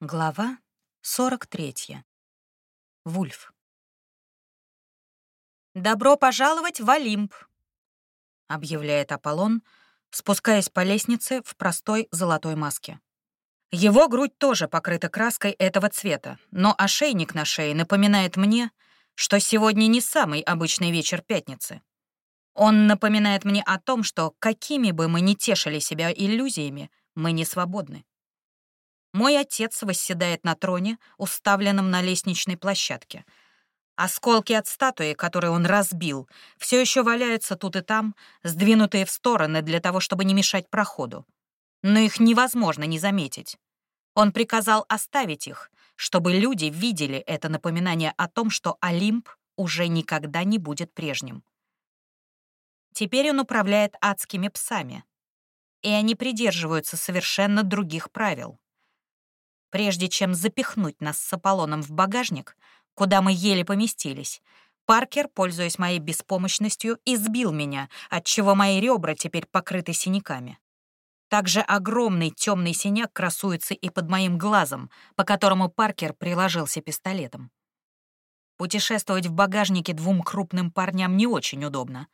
Глава 43. Вульф. «Добро пожаловать в Олимп!» — объявляет Аполлон, спускаясь по лестнице в простой золотой маске. Его грудь тоже покрыта краской этого цвета, но ошейник на шее напоминает мне, что сегодня не самый обычный вечер пятницы. Он напоминает мне о том, что какими бы мы ни тешили себя иллюзиями, мы не свободны. Мой отец восседает на троне, уставленном на лестничной площадке. Осколки от статуи, которые он разбил, все еще валяются тут и там, сдвинутые в стороны для того, чтобы не мешать проходу. Но их невозможно не заметить. Он приказал оставить их, чтобы люди видели это напоминание о том, что Олимп уже никогда не будет прежним. Теперь он управляет адскими псами, и они придерживаются совершенно других правил. Прежде чем запихнуть нас с Аполлоном в багажник, куда мы еле поместились, Паркер, пользуясь моей беспомощностью, избил меня, отчего мои ребра теперь покрыты синяками. Также огромный темный синяк красуется и под моим глазом, по которому Паркер приложился пистолетом. Путешествовать в багажнике двум крупным парням не очень удобно.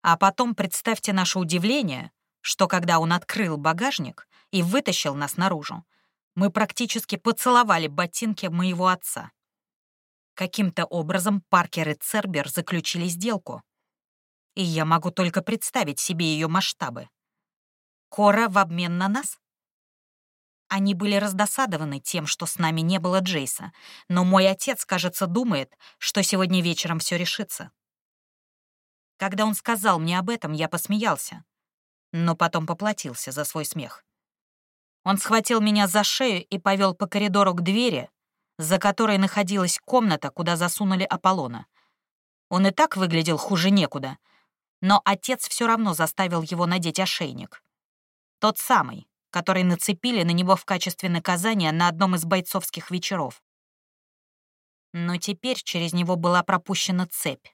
А потом представьте наше удивление, что когда он открыл багажник и вытащил нас наружу, мы практически поцеловали ботинки моего отца. Каким-то образом Паркер и Цербер заключили сделку. И я могу только представить себе ее масштабы. Кора в обмен на нас? Они были раздосадованы тем, что с нами не было Джейса, но мой отец, кажется, думает, что сегодня вечером все решится. Когда он сказал мне об этом, я посмеялся, но потом поплатился за свой смех. Он схватил меня за шею и повел по коридору к двери, за которой находилась комната, куда засунули Аполлона. Он и так выглядел хуже некуда, но отец все равно заставил его надеть ошейник. Тот самый, который нацепили на него в качестве наказания на одном из бойцовских вечеров. Но теперь через него была пропущена цепь.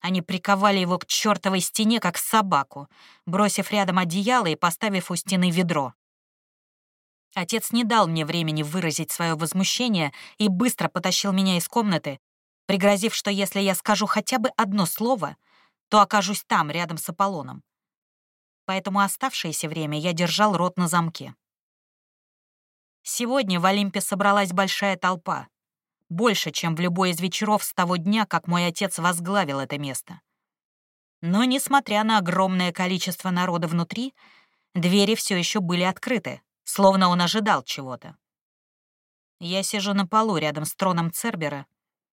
Они приковали его к чертовой стене, как собаку, бросив рядом одеяло и поставив у стены ведро. Отец не дал мне времени выразить свое возмущение и быстро потащил меня из комнаты, пригрозив, что если я скажу хотя бы одно слово, то окажусь там, рядом с Аполлоном. Поэтому оставшееся время я держал рот на замке. Сегодня в Олимпе собралась большая толпа. Больше, чем в любой из вечеров с того дня, как мой отец возглавил это место. Но, несмотря на огромное количество народа внутри, двери все еще были открыты, словно он ожидал чего-то. Я сижу на полу рядом с троном Цербера,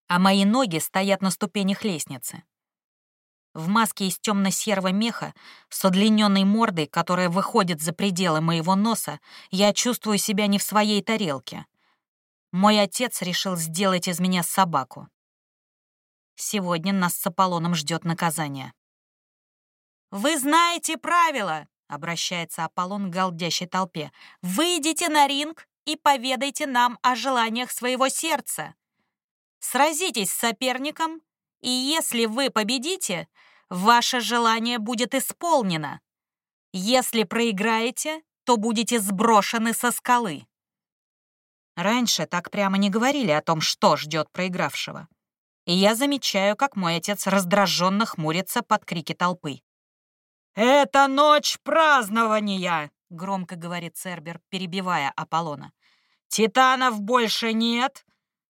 а мои ноги стоят на ступенях лестницы. В маске из темно-серого меха, с удлиненной мордой, которая выходит за пределы моего носа, я чувствую себя не в своей тарелке. Мой отец решил сделать из меня собаку. Сегодня нас с Аполлоном ждет наказание. «Вы знаете правила!» — обращается Аполлон к голдящей толпе. «Выйдите на ринг и поведайте нам о желаниях своего сердца. Сразитесь с соперником, и если вы победите, ваше желание будет исполнено. Если проиграете, то будете сброшены со скалы». Раньше так прямо не говорили о том, что ждет проигравшего. И я замечаю, как мой отец раздраженно хмурится под крики толпы. «Это ночь празднования!» — громко говорит Цербер, перебивая Аполлона. «Титанов больше нет,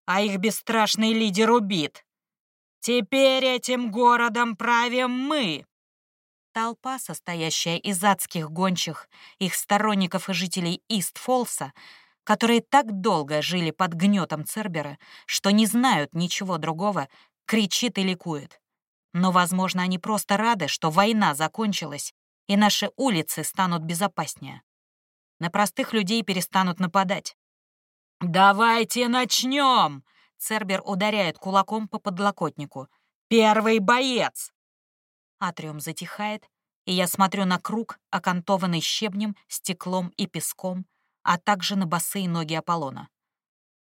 а их бесстрашный лидер убит. Теперь этим городом правим мы!» Толпа, состоящая из адских гончих, их сторонников и жителей Ист-Фолса, которые так долго жили под гнетом Цербера, что не знают ничего другого, кричит и ликует. Но, возможно, они просто рады, что война закончилась, и наши улицы станут безопаснее. На простых людей перестанут нападать. «Давайте начнем!» Цербер ударяет кулаком по подлокотнику. «Первый боец!» Атриум затихает, и я смотрю на круг, окантованный щебнем, стеклом и песком, а также на босые ноги Аполлона.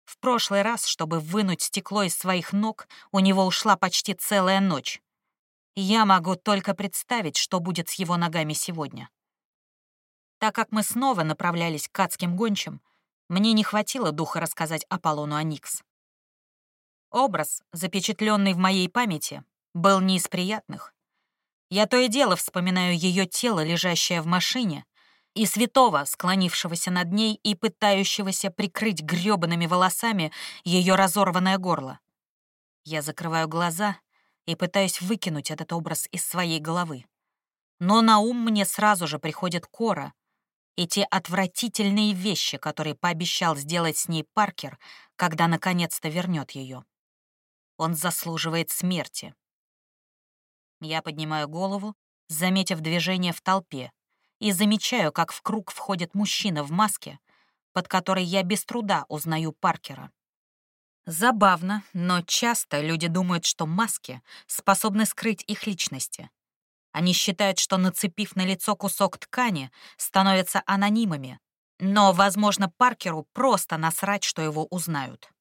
В прошлый раз, чтобы вынуть стекло из своих ног, у него ушла почти целая ночь. Я могу только представить, что будет с его ногами сегодня. Так как мы снова направлялись к адским гончим, Мне не хватило духа рассказать Аполлону о Никс. Образ, запечатленный в моей памяти, был не из приятных. Я то и дело вспоминаю ее тело, лежащее в машине, и святого, склонившегося над ней и пытающегося прикрыть грёбаными волосами ее разорванное горло. Я закрываю глаза и пытаюсь выкинуть этот образ из своей головы. Но на ум мне сразу же приходит Кора и те отвратительные вещи, которые пообещал сделать с ней Паркер, когда наконец-то вернет ее. Он заслуживает смерти. Я поднимаю голову, заметив движение в толпе, и замечаю, как в круг входит мужчина в маске, под которой я без труда узнаю Паркера. Забавно, но часто люди думают, что маски способны скрыть их личности. Они считают, что, нацепив на лицо кусок ткани, становятся анонимами. Но, возможно, Паркеру просто насрать, что его узнают.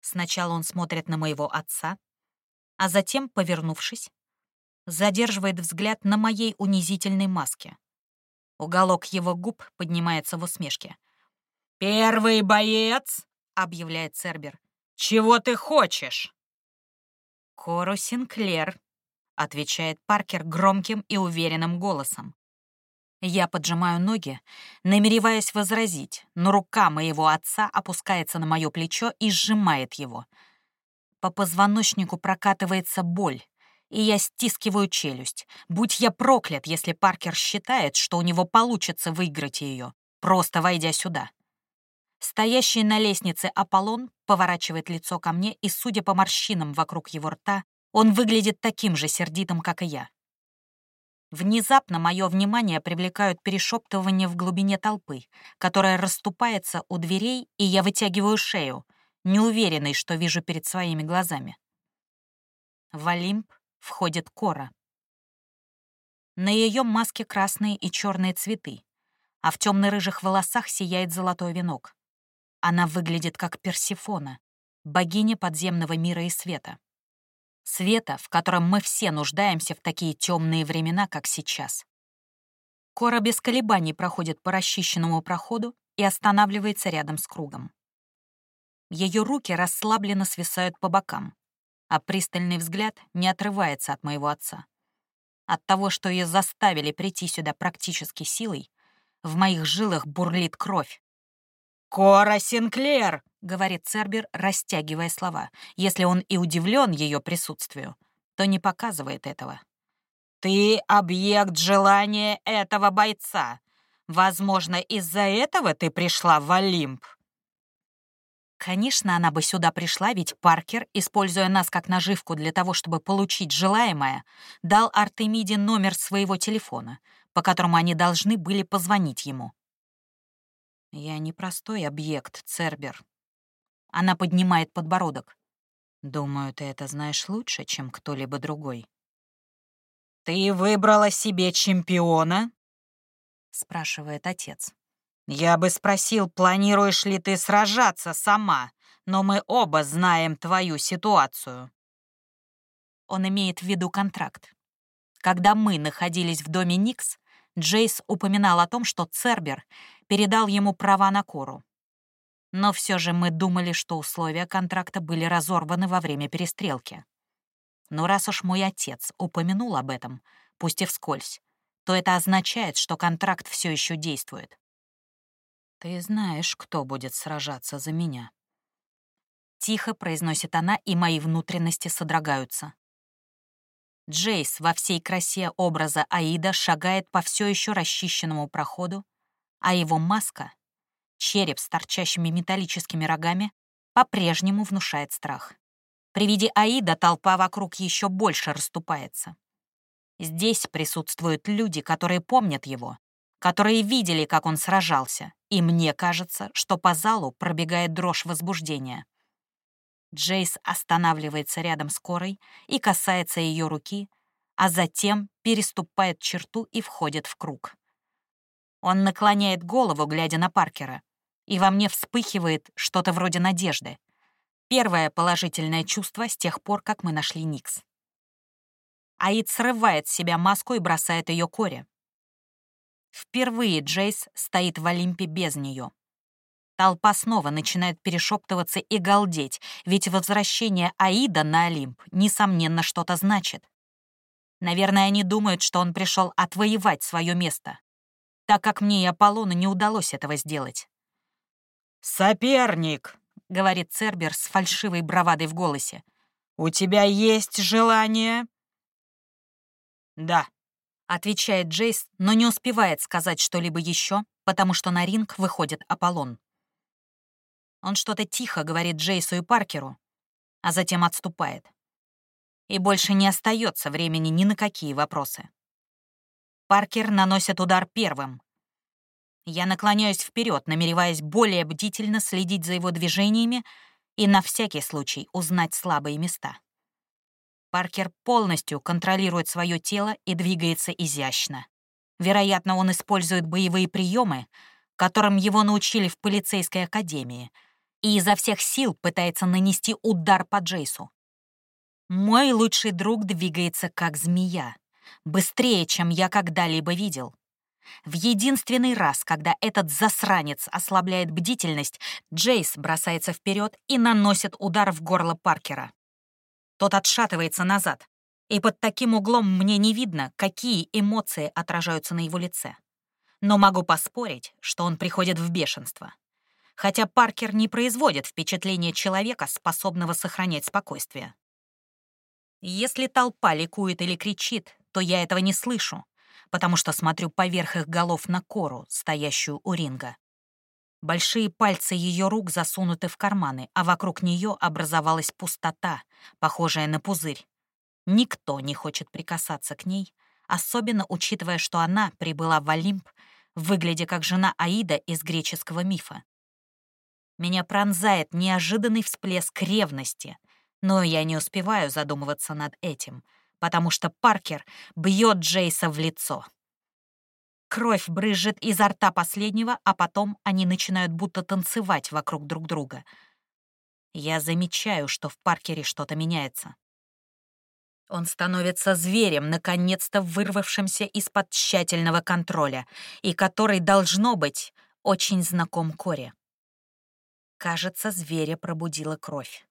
Сначала он смотрит на моего отца, а затем, повернувшись, задерживает взгляд на моей унизительной маске. Уголок его губ поднимается в усмешке. «Первый боец!» — объявляет Цербер. «Чего ты хочешь?» «Кору Синклер», — отвечает Паркер громким и уверенным голосом. Я поджимаю ноги, намереваясь возразить, но рука моего отца опускается на мое плечо и сжимает его. По позвоночнику прокатывается боль, и я стискиваю челюсть. Будь я проклят, если Паркер считает, что у него получится выиграть ее, просто войдя сюда. Стоящий на лестнице Аполлон поворачивает лицо ко мне, и, судя по морщинам вокруг его рта, он выглядит таким же сердитым, как и я. Внезапно мое внимание привлекают перешептывания в глубине толпы, которая расступается у дверей, и я вытягиваю шею, неуверенный, что вижу перед своими глазами. В Олимп входит Кора. На ее маске красные и черные цветы, а в темно-рыжих волосах сияет золотой венок. Она выглядит как Персифона, богиня подземного мира и света. Света, в котором мы все нуждаемся в такие темные времена, как сейчас. Кора без колебаний проходит по расчищенному проходу и останавливается рядом с кругом. Ее руки расслабленно свисают по бокам, а пристальный взгляд не отрывается от моего отца. От того, что ее заставили прийти сюда практически силой, в моих жилах бурлит кровь, «Кора Синклер!» — говорит Цербер, растягивая слова. Если он и удивлен ее присутствию, то не показывает этого. «Ты — объект желания этого бойца. Возможно, из-за этого ты пришла в Олимп». Конечно, она бы сюда пришла, ведь Паркер, используя нас как наживку для того, чтобы получить желаемое, дал Артемиде номер своего телефона, по которому они должны были позвонить ему. Я не простой объект, Цербер. Она поднимает подбородок. Думаю, ты это знаешь лучше, чем кто-либо другой. «Ты выбрала себе чемпиона?» — спрашивает отец. «Я бы спросил, планируешь ли ты сражаться сама, но мы оба знаем твою ситуацию». Он имеет в виду контракт. Когда мы находились в доме Никс, Джейс упоминал о том, что Цербер передал ему права на Кору. Но все же мы думали, что условия контракта были разорваны во время перестрелки. Но раз уж мой отец упомянул об этом, пусть и вскользь, то это означает, что контракт все еще действует. «Ты знаешь, кто будет сражаться за меня». Тихо произносит она, и мои внутренности содрогаются. Джейс во всей красе образа Аида шагает по все еще расчищенному проходу, а его маска, череп с торчащими металлическими рогами, по-прежнему внушает страх. При виде Аида толпа вокруг еще больше расступается. Здесь присутствуют люди, которые помнят его, которые видели, как он сражался, и мне кажется, что по залу пробегает дрожь возбуждения. Джейс останавливается рядом с Корой и касается ее руки, а затем переступает черту и входит в круг. Он наклоняет голову, глядя на Паркера, и во мне вспыхивает что-то вроде надежды. Первое положительное чувство с тех пор, как мы нашли Никс. Аид срывает с себя маску и бросает ее Коре. Впервые Джейс стоит в Олимпе без нее. Толпа снова начинает перешептываться и галдеть, ведь возвращение Аида на Олимп, несомненно, что-то значит. Наверное, они думают, что он пришел отвоевать свое место, так как мне и Аполлону не удалось этого сделать. «Соперник!» — говорит Цербер с фальшивой бравадой в голосе. «У тебя есть желание?» «Да», — отвечает Джейс, но не успевает сказать что-либо еще, потому что на ринг выходит Аполлон. Он что-то тихо говорит Джейсу и Паркеру, а затем отступает. И больше не остается времени ни на какие вопросы. Паркер наносит удар первым. Я наклоняюсь вперед, намереваясь более бдительно следить за его движениями и на всякий случай узнать слабые места. Паркер полностью контролирует свое тело и двигается изящно. Вероятно, он использует боевые приемы, которым его научили в полицейской академии — и изо всех сил пытается нанести удар по Джейсу. Мой лучший друг двигается как змея, быстрее, чем я когда-либо видел. В единственный раз, когда этот засранец ослабляет бдительность, Джейс бросается вперед и наносит удар в горло Паркера. Тот отшатывается назад, и под таким углом мне не видно, какие эмоции отражаются на его лице. Но могу поспорить, что он приходит в бешенство хотя Паркер не производит впечатления человека, способного сохранять спокойствие. Если толпа ликует или кричит, то я этого не слышу, потому что смотрю поверх их голов на кору, стоящую у ринга. Большие пальцы ее рук засунуты в карманы, а вокруг нее образовалась пустота, похожая на пузырь. Никто не хочет прикасаться к ней, особенно учитывая, что она прибыла в Олимп, выглядя как жена Аида из греческого мифа. Меня пронзает неожиданный всплеск ревности, но я не успеваю задумываться над этим, потому что Паркер бьет Джейса в лицо. Кровь брызжет изо рта последнего, а потом они начинают будто танцевать вокруг друг друга. Я замечаю, что в Паркере что-то меняется. Он становится зверем, наконец-то вырвавшимся из-под тщательного контроля, и который, должно быть, очень знаком Коре. Кажется, зверя пробудила кровь.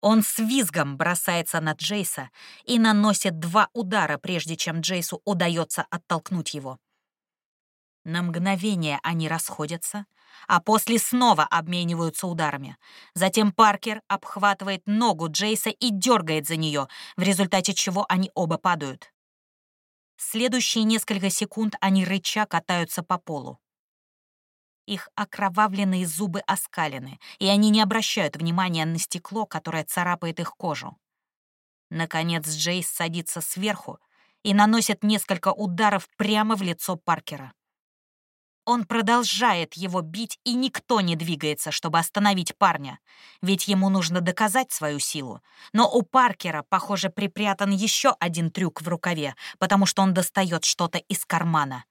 Он с визгом бросается на Джейса и наносит два удара, прежде чем Джейсу удается оттолкнуть его. На мгновение они расходятся, а после снова обмениваются ударами. Затем Паркер обхватывает ногу Джейса и дергает за нее, в результате чего они оба падают. Следующие несколько секунд они рыча катаются по полу. Их окровавленные зубы оскалены, и они не обращают внимания на стекло, которое царапает их кожу. Наконец Джейс садится сверху и наносит несколько ударов прямо в лицо Паркера. Он продолжает его бить, и никто не двигается, чтобы остановить парня, ведь ему нужно доказать свою силу. Но у Паркера, похоже, припрятан еще один трюк в рукаве, потому что он достает что-то из кармана.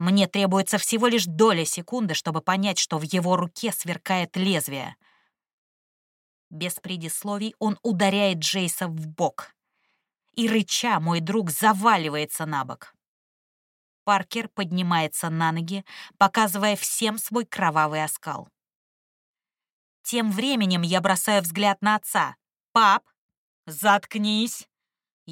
Мне требуется всего лишь доля секунды, чтобы понять, что в его руке сверкает лезвие. Без предисловий он ударяет Джейса в бок. И рыча мой друг заваливается на бок. Паркер поднимается на ноги, показывая всем свой кровавый оскал. Тем временем я бросаю взгляд на отца. «Пап, заткнись!»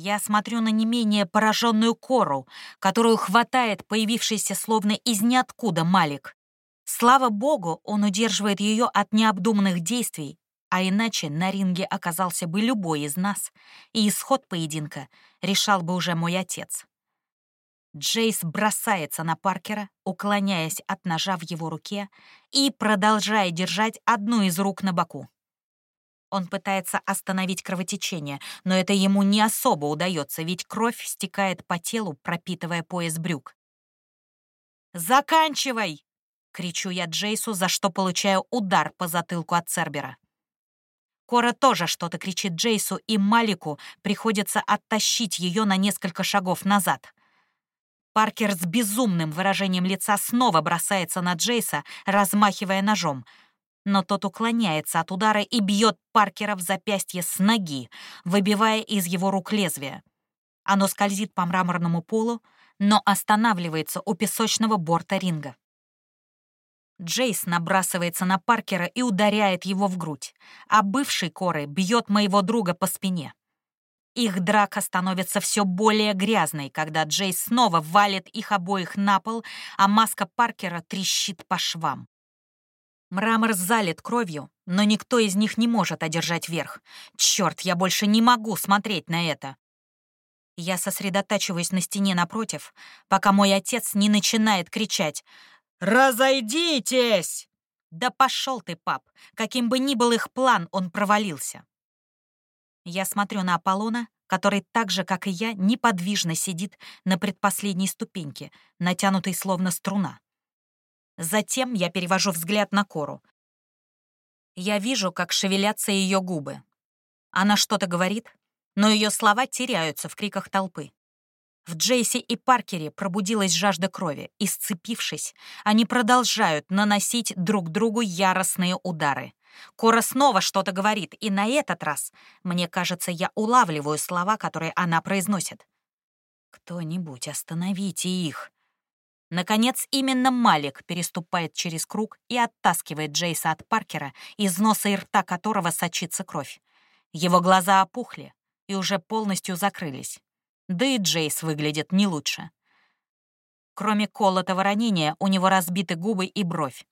Я смотрю на не менее пораженную кору, которую хватает появившийся словно из ниоткуда Малик. Слава богу, он удерживает ее от необдуманных действий, а иначе на ринге оказался бы любой из нас, и исход поединка решал бы уже мой отец. Джейс бросается на Паркера, уклоняясь от ножа в его руке и продолжая держать одну из рук на боку. Он пытается остановить кровотечение, но это ему не особо удается, ведь кровь стекает по телу, пропитывая пояс брюк. «Заканчивай!» — кричу я Джейсу, за что получаю удар по затылку от Цербера. Кора тоже что-то кричит Джейсу, и Малику приходится оттащить ее на несколько шагов назад. Паркер с безумным выражением лица снова бросается на Джейса, размахивая ножом — но тот уклоняется от удара и бьет Паркера в запястье с ноги, выбивая из его рук лезвие. Оно скользит по мраморному полу, но останавливается у песочного борта ринга. Джейс набрасывается на Паркера и ударяет его в грудь, а бывший Коры бьет моего друга по спине. Их драка становится все более грязной, когда Джейс снова валит их обоих на пол, а маска Паркера трещит по швам. Мрамор залит кровью, но никто из них не может одержать верх. Черт, я больше не могу смотреть на это. Я сосредотачиваюсь на стене напротив, пока мой отец не начинает кричать «Разойдитесь!» «Да пошел ты, пап! Каким бы ни был их план, он провалился!» Я смотрю на Аполлона, который так же, как и я, неподвижно сидит на предпоследней ступеньке, натянутой словно струна. Затем я перевожу взгляд на Кору. Я вижу, как шевелятся ее губы. Она что-то говорит, но ее слова теряются в криках толпы. В Джейси и Паркере пробудилась жажда крови, и, сцепившись, они продолжают наносить друг другу яростные удары. Кора снова что-то говорит, и на этот раз, мне кажется, я улавливаю слова, которые она произносит. «Кто-нибудь, остановите их!» Наконец, именно Малик переступает через круг и оттаскивает Джейса от Паркера, из носа и рта которого сочится кровь. Его глаза опухли, и уже полностью закрылись. Да и Джейс выглядит не лучше. Кроме колотого ранения, у него разбиты губы и бровь.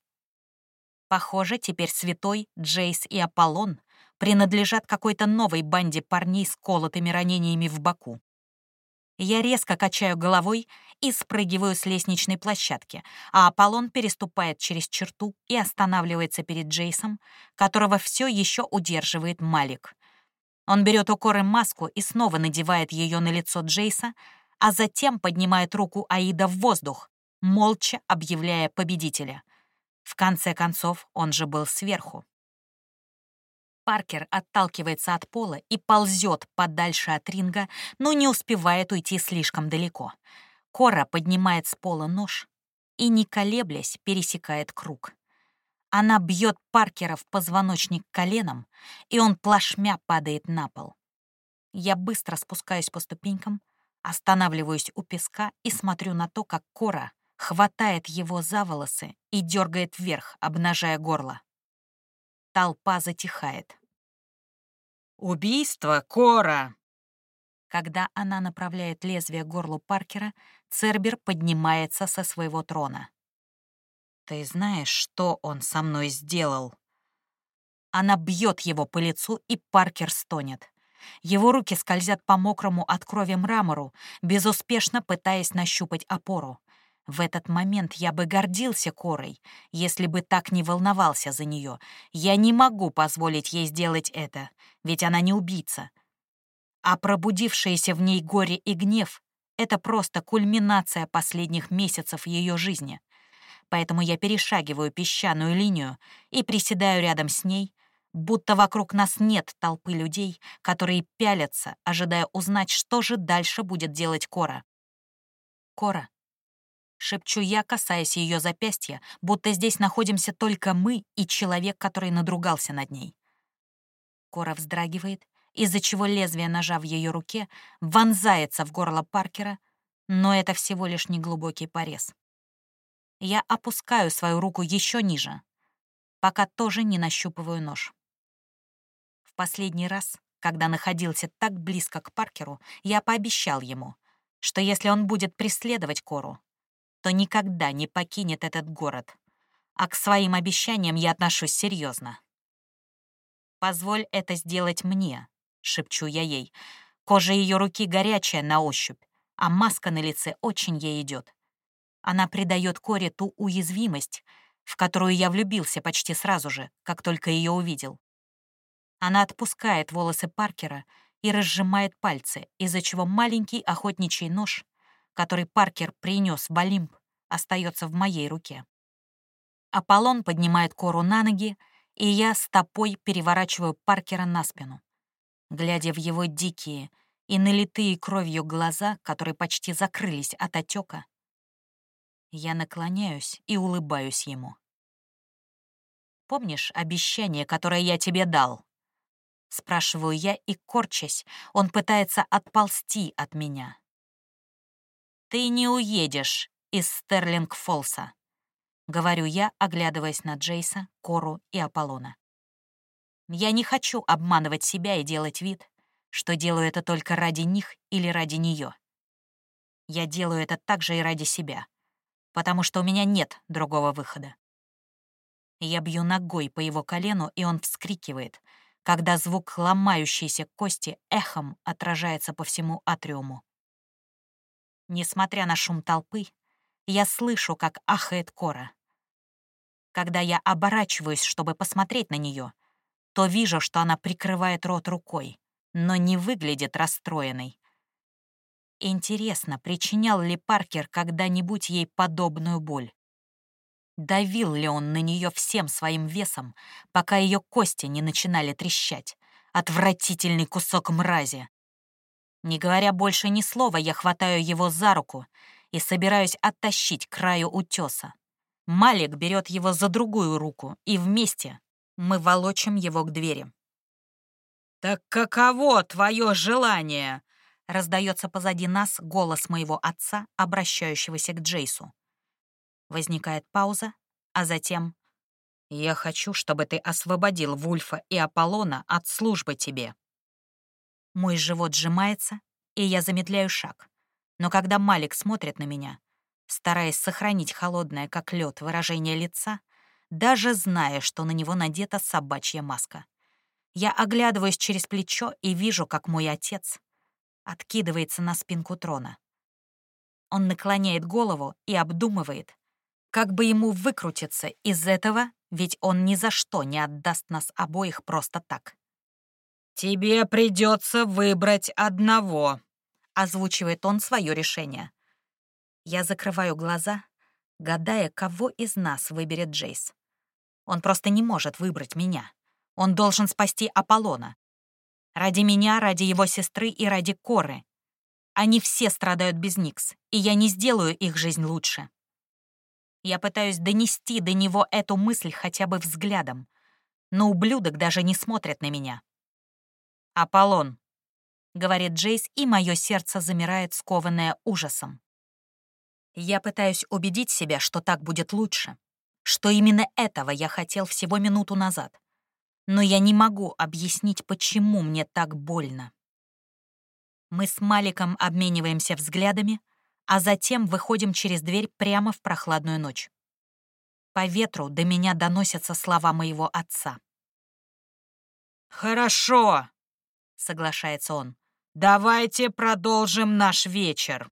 Похоже, теперь Святой, Джейс и Аполлон принадлежат какой-то новой банде парней с колотыми ранениями в боку. Я резко качаю головой и спрыгиваю с лестничной площадки, а Аполлон переступает через черту и останавливается перед Джейсом, которого все еще удерживает Малик. Он берет у Коры маску и снова надевает ее на лицо Джейса, а затем поднимает руку Аида в воздух, молча объявляя победителя. В конце концов, он же был сверху. Паркер отталкивается от пола и ползет подальше от ринга, но не успевает уйти слишком далеко. Кора поднимает с пола нож и, не колеблясь, пересекает круг. Она бьет Паркера в позвоночник коленом, и он плашмя падает на пол. Я быстро спускаюсь по ступенькам, останавливаюсь у песка и смотрю на то, как Кора хватает его за волосы и дергает вверх, обнажая горло. Толпа затихает. «Убийство, Кора!» Когда она направляет лезвие к горлу Паркера, Цербер поднимается со своего трона. Ты знаешь, что он со мной сделал?» Она бьет его по лицу, и Паркер стонет. Его руки скользят по мокрому от крови мрамору, безуспешно пытаясь нащупать опору. В этот момент я бы гордился Корой, если бы так не волновался за нее. Я не могу позволить ей сделать это, ведь она не убийца. А пробудившееся в ней горе и гнев — это просто кульминация последних месяцев ее жизни поэтому я перешагиваю песчаную линию и приседаю рядом с ней, будто вокруг нас нет толпы людей, которые пялятся, ожидая узнать, что же дальше будет делать Кора. «Кора», — шепчу я, касаясь ее запястья, будто здесь находимся только мы и человек, который надругался над ней. Кора вздрагивает, из-за чего лезвие ножа в ее руке вонзается в горло Паркера, но это всего лишь неглубокий порез. Я опускаю свою руку еще ниже, пока тоже не нащупываю нож. В последний раз, когда находился так близко к Паркеру, я пообещал ему, что если он будет преследовать Кору, то никогда не покинет этот город, а к своим обещаниям я отношусь серьезно. «Позволь это сделать мне», — шепчу я ей. Кожа ее руки горячая на ощупь, а маска на лице очень ей идет. Она придает Коре ту уязвимость, в которую я влюбился почти сразу же, как только ее увидел. Она отпускает волосы Паркера и разжимает пальцы, из-за чего маленький охотничий нож, который Паркер принес в Олимп, остается в моей руке. Аполлон поднимает Кору на ноги, и я стопой переворачиваю Паркера на спину. Глядя в его дикие и налитые кровью глаза, которые почти закрылись от отека, я наклоняюсь и улыбаюсь ему. «Помнишь обещание, которое я тебе дал?» Спрашиваю я, и, корчась, он пытается отползти от меня. «Ты не уедешь из Стерлинг-Фолса. — говорю я, оглядываясь на Джейса, Кору и Аполлона. Я не хочу обманывать себя и делать вид, что делаю это только ради них или ради нее. Я делаю это также и ради себя, потому что у меня нет другого выхода. Я бью ногой по его колену, и он вскрикивает, когда звук ломающейся кости эхом отражается по всему атриуму. Несмотря на шум толпы, я слышу, как ахает Кора. Когда я оборачиваюсь, чтобы посмотреть на нее, то вижу, что она прикрывает рот рукой, но не выглядит расстроенной. Интересно, причинял ли Паркер когда-нибудь ей подобную боль? Давил ли он на нее всем своим весом, пока ее кости не начинали трещать? Отвратительный кусок мрази. Не говоря больше ни слова, я хватаю его за руку и собираюсь оттащить к краю утеса. Малик берет его за другую руку, и вместе мы волочим его к двери. «Так каково твое желание?» — раздается позади нас голос моего отца, обращающегося к Джейсу. Возникает пауза, а затем «Я хочу, чтобы ты освободил Вульфа и Аполлона от службы тебе». Мой живот сжимается, и я замедляю шаг. Но когда Малик смотрит на меня, стараясь сохранить холодное, как лед, выражение лица, даже зная, что на него надета собачья маска. Я оглядываюсь через плечо и вижу, как мой отец откидывается на спинку трона. Он наклоняет голову и обдумывает, как бы ему выкрутиться из этого, ведь он ни за что не отдаст нас обоих просто так. «Тебе придется выбрать одного», — озвучивает он свое решение. Я закрываю глаза, гадая, кого из нас выберет Джейс. Он просто не может выбрать меня. Он должен спасти Аполлона. Ради меня, ради его сестры и ради Коры. Они все страдают без Никс, и я не сделаю их жизнь лучше. Я пытаюсь донести до него эту мысль хотя бы взглядом, но ублюдок даже не смотрит на меня. «Аполлон», — говорит Джейс, и мое сердце замирает, скованное ужасом. Я пытаюсь убедить себя, что так будет лучше, что именно этого я хотел всего минуту назад. Но я не могу объяснить, почему мне так больно. Мы с Маликом обмениваемся взглядами, а затем выходим через дверь прямо в прохладную ночь. По ветру до меня доносятся слова моего отца. «Хорошо», — соглашается он. «Давайте продолжим наш вечер».